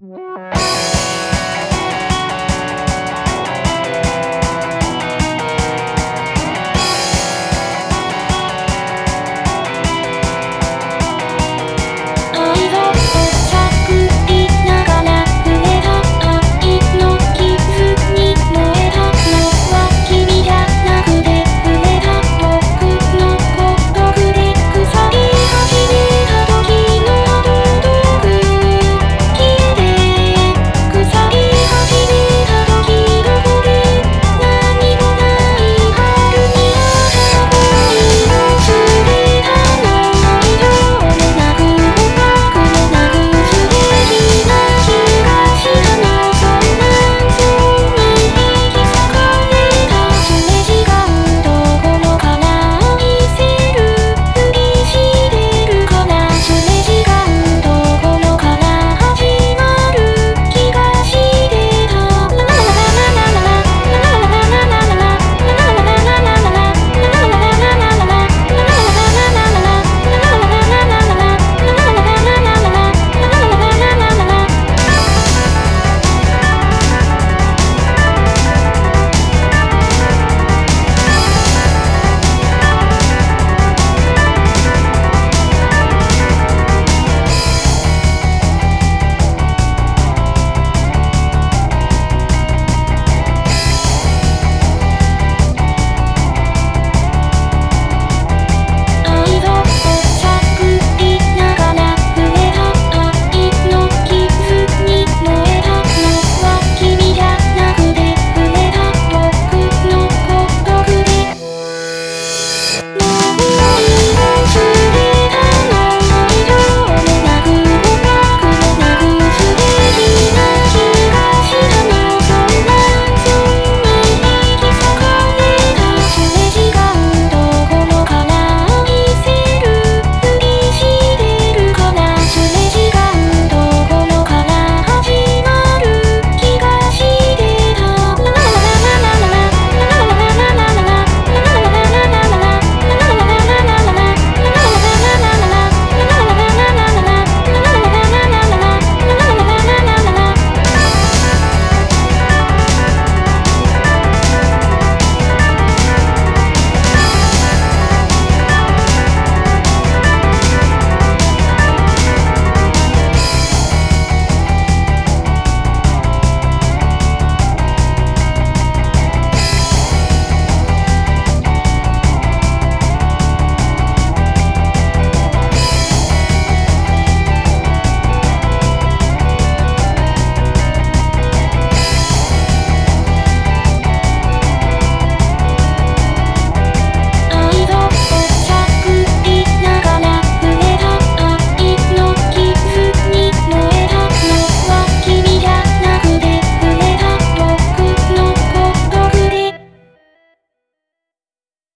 Música